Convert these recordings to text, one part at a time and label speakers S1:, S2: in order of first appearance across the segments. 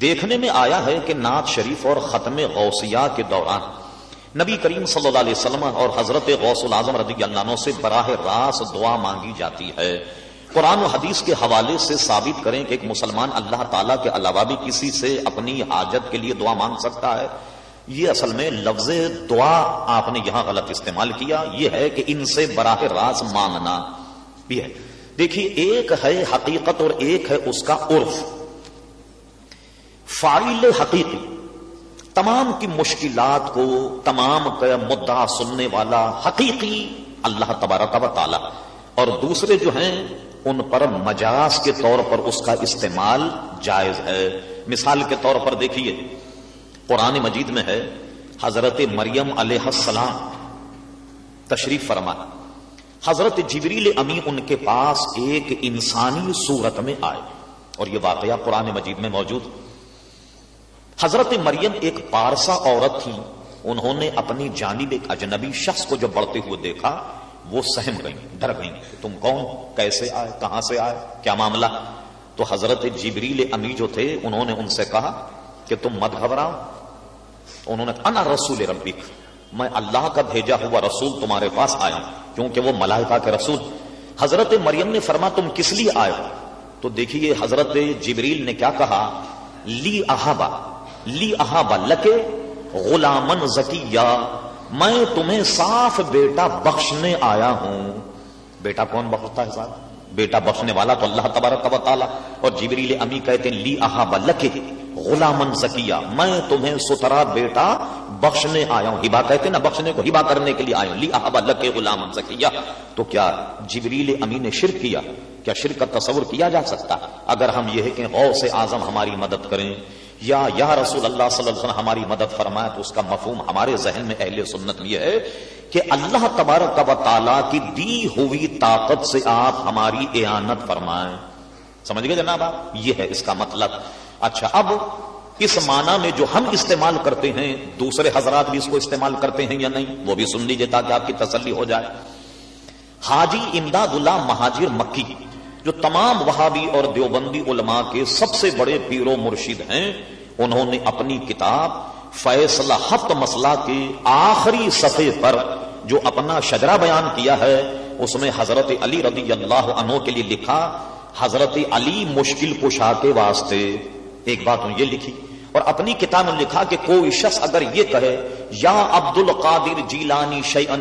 S1: دیکھنے میں آیا ہے کہ نعت شریف اور ختم غوثیہ کے دوران نبی کریم صلی اللہ علیہ وسلم اور حضرت غوث العظم رضی اللہ عنہ سے براہ راست دعا مانگی جاتی ہے۔ قرآن و حدیث کے حوالے سے ثابت کریں کہ ایک مسلمان اللہ تعالیٰ کے علاوہ بھی کسی سے اپنی حاجت کے لیے دعا مانگ سکتا ہے۔ یہ اصل میں لفظ دعا آپ نے یہاں غلط استعمال کیا۔ یہ ہے کہ ان سے براہ راست مانگنا بھی ہے۔ دیکھیے، ایک ہے حقیقت اور ایک ہے اس کا عرف۔ فائل حقیقی۔ تمام کی مشکلات کو تمام کا مدعا سننے والا حقیقی اللہ تبارک و تعالی۔ اور دوسرے جو ہیں، ان پر مجاز کے طور پر اس کا استعمال جائز ہے۔ مثال کے طور پر دیکھیے، قرآن مجید میں ہے، حضرت مریم علیہ السلام تشریف فرما حضرت جبریل امی ان کے پاس ایک انسانی صورت میں آئے۔ اور یہ واقعہ قرآن مجید میں موجود۔ حضرت مریم ایک پارسا عورت تھی۔ انہوں نے اپنی جانب ایک اجنبی شخص کو جو بڑھتے ہوئے دیکھا، وہ سہم گئی، ڈر گئی۔ تم کون؟ کیسے آئے؟ کہاں سے آئے؟ کیا معاملہ؟ تو حضرت جبریل امی جو تھے، انہوں نے ان سے کہا کہ تم مت گھبراؤ۔ انہوں نے انا رسول ربک۔ میں اللہ کا بھیجا ہوا رسول تمہارے پاس آیا کیونکہ وہ ملائکہ کے رسول۔ حضرت مریم نے فرما تم کس لیے آئے ہو؟ تو دیکھیے، حضرت جبریل نے کیا کہا، لی احابا لی احابا لکے غلامن زکیہ، میں تمہیں صاف بیٹا بخشنے آیا ہوں۔ بیٹا کون بخشتا ہے صاحب؟ بیٹا بخشنے والا تو اللہ تبارک و تعالی۔ اور جبریل امی کہتے ہیں، لی احابا لکے غلامن زکیہ، میں تمہیں سترا بیٹا بخشنے آیا ہوں۔ ہبا کہتے نا، بخشنے کو ہبا کرنے کے لیے آیا ہوں۔ لی احابا لکے غلامن زکیہ۔ تو کیا جبریل امی نے شرک کیا؟ کیا شرک کا تصور کیا جا سکتا؟ اگر ہم یہ کہ غوث اعظم ہماری مدد کریں۔ یا یا رسول اللہ صلی اللہ علیہ وسلم ہماری مدد فرمائے تو اس کا مفہوم ہمارے ذہن میں اہل سنت یہ ہے کہ اللہ تبارک و تعالیٰ کی دی ہوئی طاقت سے آپ ہماری اعانت فرمائیں۔ سمجھ گئے جناب آپ؟ یہ ہے اس کا مطلب۔ اچھا اب اس معنی میں جو ہم استعمال کرتے ہیں، دوسرے حضرات بھی اس کو استعمال کرتے ہیں یا نہیں، وہ بھی سن لیجیے تاکہ آپ کی تسلی ہو جائے۔ حاجی امداد اللہ مہاجر مکی۔ جو تمام وہابی اور دیوبندی علماء کے سب سے بڑے پیر و مرشد ہیں، انہوں نے اپنی کتاب فیصلہ ہفت مسئلہ کے آخری صفحے پر جو اپنا شجرا بیان کیا ہے، اس میں حضرت علی رضی اللہ عنہ کے لیے لکھا، حضرت علی مشکل کشا کے واسطے۔ ایک بات یہ لکھی، اور اپنی کتاب میں لکھا کہ کوئی شخص اگر یہ کہے، یا عبد القادر جیلانی شی ان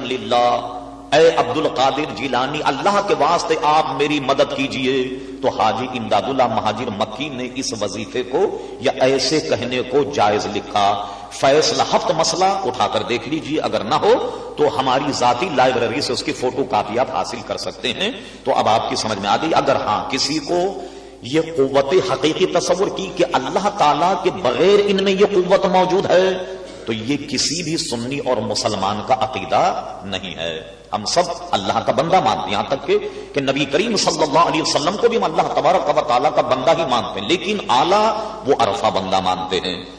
S1: اے عبد القادر جیلانی، اللہ کے واسطے آپ میری مدد کیجیے۔ تو حاجی امداد اللہ مہاجر مکی نے اس وظیفے کو یا ایسے کہنے کو جائز لکھا۔ فیصلہ ہفت مسئلہ اٹھا کر دیکھ لیجیے۔ اگر نہ ہو تو ہماری ذاتی لائبریری سے اس کی فوٹو کاپی آپ حاصل کر سکتے ہیں۔ تو اب آپ کی سمجھ میں آ گئی۔ اگر ہاں کسی کو یہ قوت حقیقی تصور کی کہ اللہ تعالی کے بغیر ان میں یہ قوت موجود ہے، تو یہ کسی بھی سنی اور مسلمان کا عقیدہ نہیں ہے۔ ہم سب اللہ کا بندہ مانتے ہیں، یہاں تک کہ کہ نبی کریم صلی اللہ علیہ وسلم کو بھی ہم اللہ تبارک و تعالیٰ کا بندہ ہی مانتے ہیں، لیکن اعلیٰ وہ عرفہ بندہ مانتے ہیں۔